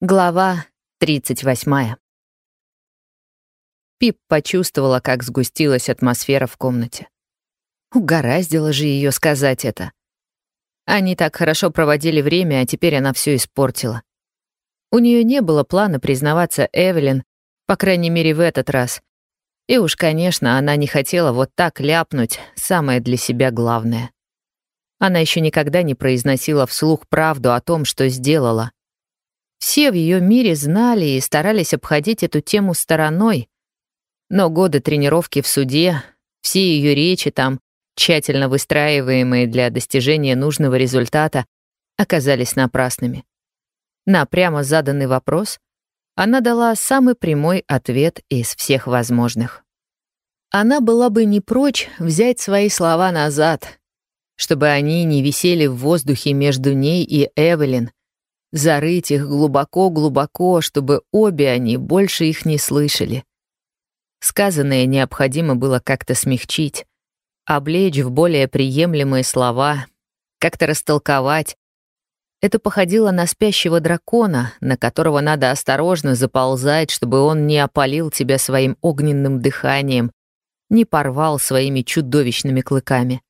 Глава 38. Пип почувствовала, как сгустилась атмосфера в комнате. Угораздило же ее сказать это. Они так хорошо проводили время, а теперь она все испортила. У нее не было плана признаваться Эвелин, по крайней мере, в этот раз. И уж, конечно, она не хотела вот так ляпнуть самое для себя главное. Она еще никогда не произносила вслух правду о том, что сделала — все в ее мире знали и старались обходить эту тему стороной. Но годы тренировки в суде, все ее речи там, тщательно выстраиваемые для достижения нужного результата, оказались напрасными. На прямо заданный вопрос она дала самый прямой ответ из всех возможных. Она была бы не прочь взять свои слова назад, чтобы они не висели в воздухе между ней и Эвелин, зарыть их глубоко-глубоко, чтобы обе они больше их не слышали. Сказанное необходимо было как-то смягчить, облечь в более приемлемые слова, как-то растолковать. Это походило на спящего дракона, на которого надо осторожно заползать, чтобы он не опалил тебя своим огненным дыханием, не порвал своими чудовищными клыками.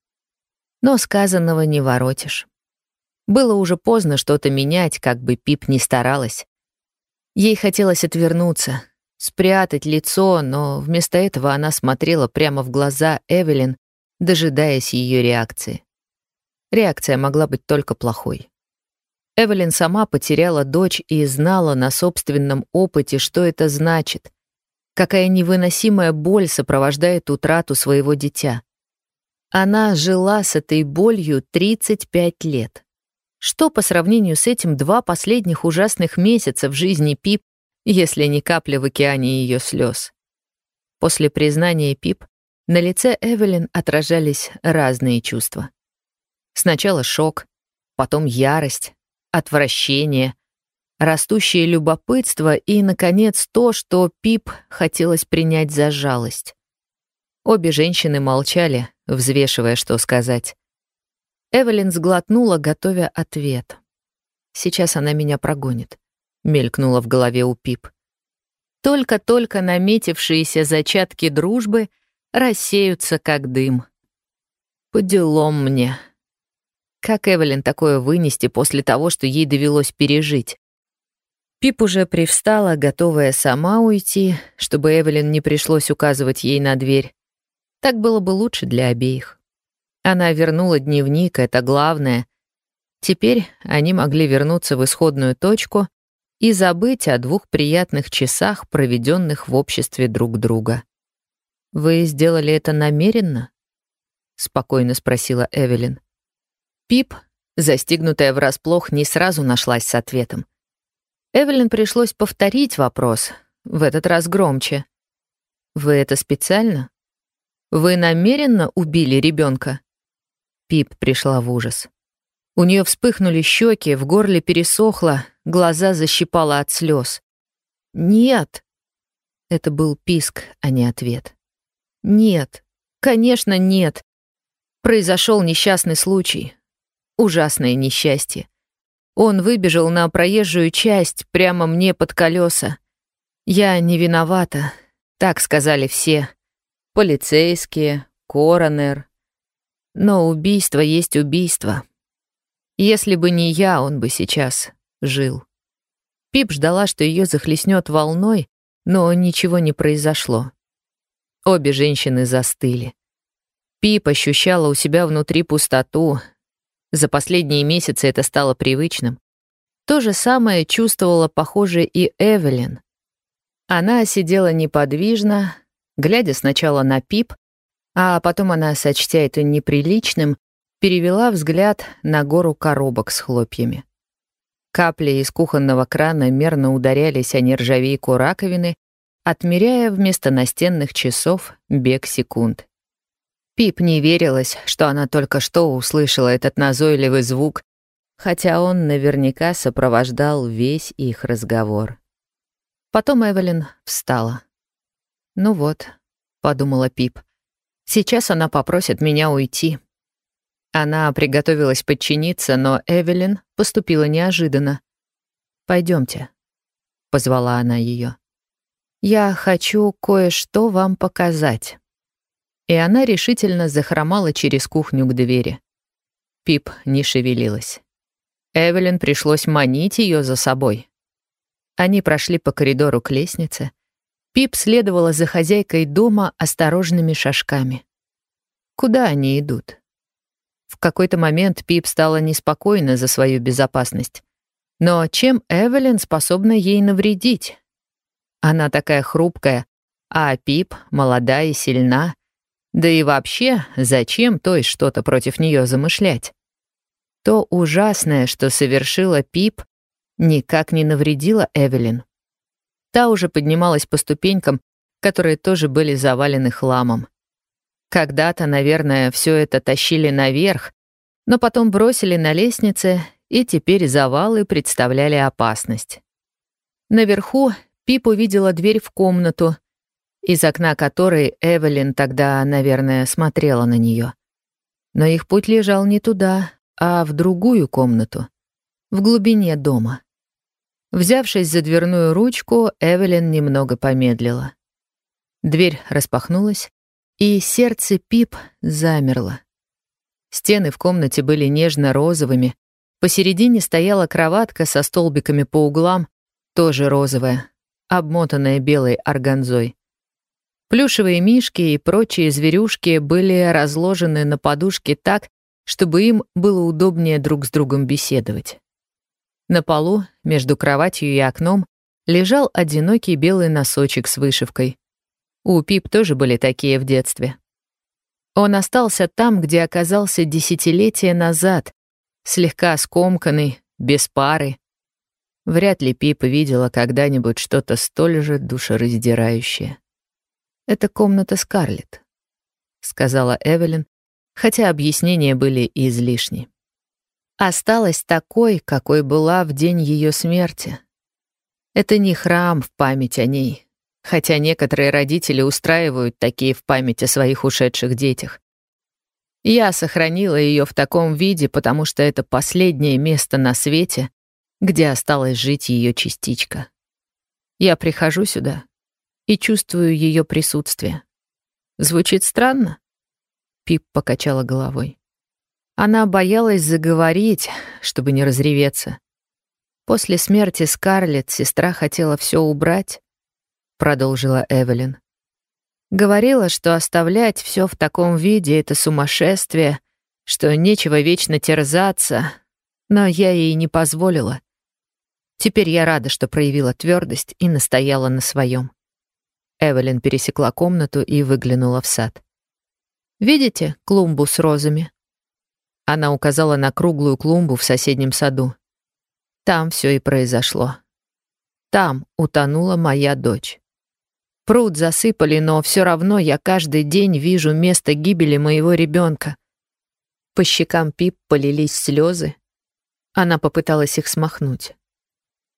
Но сказанного не воротишь. Было уже поздно что-то менять, как бы Пип ни старалась. Ей хотелось отвернуться, спрятать лицо, но вместо этого она смотрела прямо в глаза Эвелин, дожидаясь ее реакции. Реакция могла быть только плохой. Эвелин сама потеряла дочь и знала на собственном опыте, что это значит, какая невыносимая боль сопровождает утрату своего дитя. Она жила с этой болью 35 лет. Что по сравнению с этим два последних ужасных месяца в жизни Пип, если не капля в океане ее слез? После признания Пип на лице Эвелин отражались разные чувства. Сначала шок, потом ярость, отвращение, растущее любопытство и, наконец, то, что Пип хотелось принять за жалость. Обе женщины молчали, взвешивая, что сказать. Эвелин сглотнула, готовя ответ. «Сейчас она меня прогонит», — мелькнула в голове у Пип. Только-только наметившиеся зачатки дружбы рассеются, как дым. По делам мне. Как Эвелин такое вынести после того, что ей довелось пережить? Пип уже привстала, готовая сама уйти, чтобы Эвелин не пришлось указывать ей на дверь. Так было бы лучше для обеих. Она вернула дневник, это главное. Теперь они могли вернуться в исходную точку и забыть о двух приятных часах, проведенных в обществе друг друга. «Вы сделали это намеренно?» — спокойно спросила Эвелин. Пип, застигнутая врасплох, не сразу нашлась с ответом. Эвелин пришлось повторить вопрос, в этот раз громче. «Вы это специально? Вы намеренно убили ребенка? Пип пришла в ужас. У нее вспыхнули щеки, в горле пересохло, глаза защипало от слез. «Нет!» Это был писк, а не ответ. «Нет! Конечно, нет!» Произошел несчастный случай. Ужасное несчастье. Он выбежал на проезжую часть прямо мне под колеса. Я не виновата, так сказали все. Полицейские, коронер, но убийство есть убийство. Если бы не я, он бы сейчас жил. Пип ждала, что ее захлестнет волной, но ничего не произошло. Обе женщины застыли. Пип ощущала у себя внутри пустоту. За последние месяцы это стало привычным. То же самое чувствовала, похоже, и Эвелин. Она сидела неподвижно, глядя сначала на Пип, а потом она, сочтя это неприличным, перевела взгляд на гору коробок с хлопьями. Капли из кухонного крана мерно ударялись о нержавейку раковины, отмеряя вместо настенных часов бег секунд. Пип не верилась, что она только что услышала этот назойливый звук, хотя он наверняка сопровождал весь их разговор. Потом Эвелин встала. «Ну вот», — подумала Пип, Сейчас она попросит меня уйти. Она приготовилась подчиниться, но Эвелин поступила неожиданно. Пойдемте, — позвала она ее. «Я хочу кое-что вам показать». И она решительно захромала через кухню к двери. Пип не шевелилась. Эвелин пришлось манить ее за собой. Они прошли по коридору к лестнице. Пип следовала за хозяйкой дома осторожными шажками. Куда они идут? В какой-то момент Пип стала неспокойна за свою безопасность. Но чем Эвелин способна ей навредить? Она такая хрупкая, а Пип молода и сильна. Да и вообще, зачем той что-то против нее замышлять? То ужасное, что совершила Пип, никак не навредило Эвелин. Та уже поднималась по ступенькам, которые тоже были завалены хламом. Когда-то, наверное, все это тащили наверх, но потом бросили на лестнице, и теперь завалы представляли опасность. Наверху Пип увидела дверь в комнату, из окна которой Эвелин тогда, наверное, смотрела на нее. Но их путь лежал не туда, а в другую комнату, в глубине дома. Взявшись за дверную ручку, Эвелин немного помедлила. Дверь распахнулась, и сердце Пип замерло. Стены в комнате были нежно-розовыми, посередине стояла кроватка со столбиками по углам, тоже розовая, обмотанная белой органзой. Плюшевые мишки и прочие зверюшки были разложены на подушке так, чтобы им было удобнее друг с другом беседовать. На полу, между кроватью и окном, лежал одинокий белый носочек с вышивкой. У Пип тоже были такие в детстве. Он остался там, где оказался десятилетия назад, слегка скомканный, без пары. Вряд ли Пип видела когда-нибудь что-то столь же душераздирающее. «Это комната Скарлетт», — сказала Эвелин, хотя объяснения были излишни. Осталась такой, какой была в день ее смерти. Это не храм в память о ней, хотя некоторые родители устраивают такие в память о своих ушедших детях. Я сохранила ее в таком виде, потому что это последнее место на свете, где осталась жить ее частичка. Я прихожу сюда и чувствую ее присутствие. Звучит странно? Пип покачала головой. Она боялась заговорить, чтобы не разреветься. После смерти Скарлетт сестра хотела все убрать, продолжила Эвелин. Говорила, что оставлять все в таком виде — это сумасшествие, что нечего вечно терзаться, но я ей не позволила. Теперь я рада, что проявила твердость и настояла на своем. Эвелин пересекла комнату и выглянула в сад. «Видите клумбу с розами?» Она указала на круглую клумбу в соседнем саду. Там все и произошло. Там утонула моя дочь. Пруд засыпали, но все равно я каждый день вижу место гибели моего ребенка. По щекам Пип полились слезы. Она попыталась их смахнуть.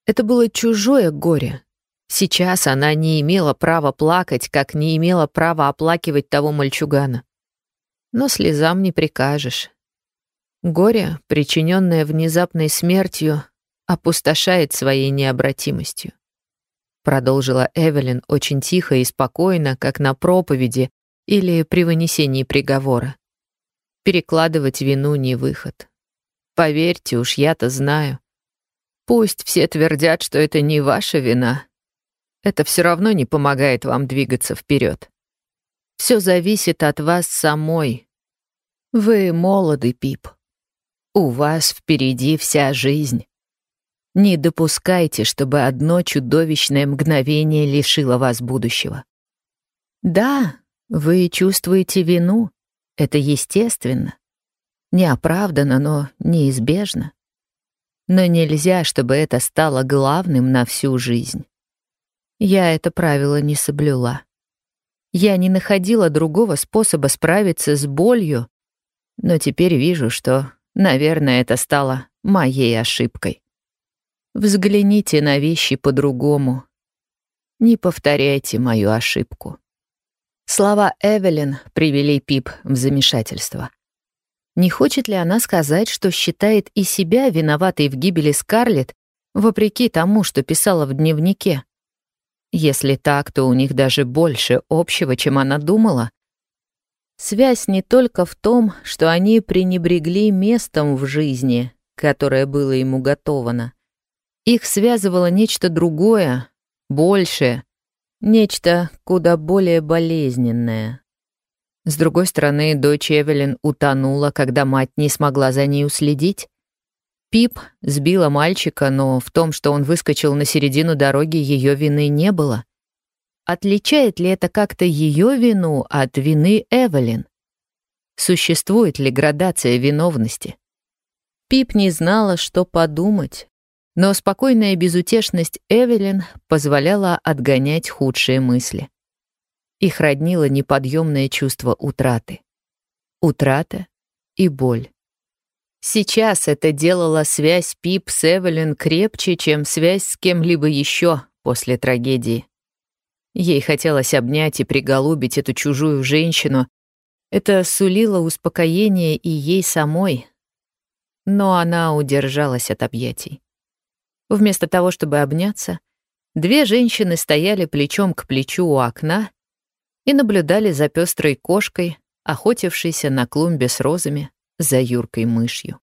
Это было чужое горе. Сейчас она не имела права плакать, как не имела права оплакивать того мальчугана. Но слезам не прикажешь. Горе, причиненное внезапной смертью, опустошает своей необратимостью продолжила Эвелин очень тихо и спокойно, как на проповеди или при вынесении приговора. Перекладывать вину не выход. Поверьте уж, я-то знаю. Пусть все твердят, что это не ваша вина. Это все равно не помогает вам двигаться вперед. Все зависит от вас самой. Вы молоды, Пип. У вас впереди вся жизнь. Не допускайте, чтобы одно чудовищное мгновение лишило вас будущего. Да, вы чувствуете вину. Это естественно. Неоправданно, но неизбежно. Но нельзя, чтобы это стало главным на всю жизнь. Я это правило не соблюла. Я не находила другого способа справиться с болью, но теперь вижу, что, наверное, это стало моей ошибкой. Взгляните на вещи по-другому. Не повторяйте мою ошибку. Слова Эвелин привели Пип в замешательство. Не хочет ли она сказать, что считает и себя виноватой в гибели Скарлетт Вопреки тому, что писала в дневнике. Если так, то у них даже больше общего, чем она думала. Связь не только в том, что они пренебрегли местом в жизни, которое было ему готовано. Их связывало нечто другое, большее, нечто куда более болезненное. С другой стороны, дочь Эвелин утонула, когда мать не смогла за ней уследить. Пип сбила мальчика, но в том, что он выскочил на середину дороги, ее вины не было. Отличает ли это как-то ее вину от вины Эвелин? Существует ли градация виновности? Пип не знала, что подумать, но спокойная безутешность Эвелин позволяла отгонять худшие мысли. Их роднило неподъемное чувство утраты. Утрата и боль. Сейчас это делало связь Пип с Эвелин крепче, чем связь с кем-либо еще после трагедии. Ей хотелось обнять и приголубить эту чужую женщину. Это сулило успокоение и ей самой. Но она удержалась от объятий. Вместо того, чтобы обняться, две женщины стояли плечом к плечу у окна и наблюдали за пестрой кошкой, охотившейся на клумбе с розами, за юркой мышью.